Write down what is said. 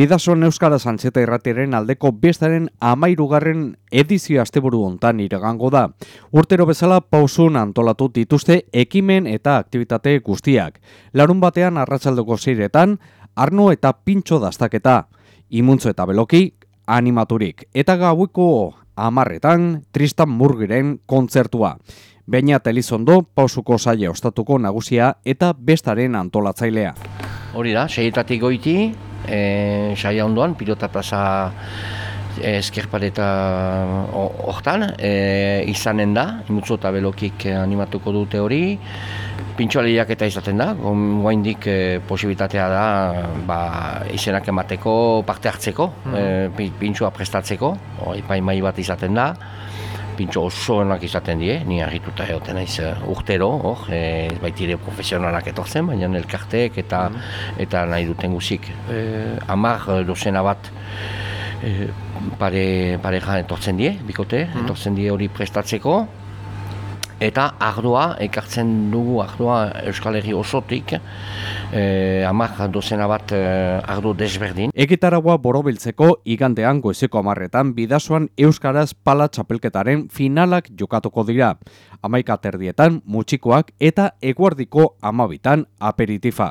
Bidasoan Euskara Santzeta irratiren aldeko bestaren amairugarren edizio asteburu hontan iragango da. Urtero bezala pausun antolatu dituzte ekimen eta aktivitate guztiak. Larun batean arratsaldeko ziretan, arno eta pintxo dastaketa. Imuntzo eta beloki, animaturik. Eta gauiko amarretan, Tristan Murgiren kontzertua. Baina Elizondo pausuko saia ostatuko nagusia eta bestaren antolatzailea. Hori da, seietatik goiti, e, saia ondoan, pilota plaza e, eskerpareta hortan, e, izanen da, imutzu eta belokik animatuko dute hori, pintxoaliak eta izaten da, guaindik e, posibilitatea da ba, izenak emateko parte hartzeko, mm. -hmm. e, pintxoa prestatzeko, epai mai bat izaten da, pintxo osoenak izaten die, ni harrituta egoten naiz uh, urtero, hor, e, baitire profesionalak etortzen, baina elkarteek eta mm. eta nahi duten guzik. E, amar dozena bat e, pare, pare etortzen die, bikote, mm. etortzen die hori prestatzeko, eta ardoa, ekartzen dugu ardoa Euskal Herri osotik, eh, amak dozena bat eh, ardo desberdin. Egitaragua borobiltzeko igandean goizeko amarretan bidazoan Euskaraz pala txapelketaren finalak jokatuko dira. Amaika terdietan, mutxikoak eta eguardiko amabitan aperitifa.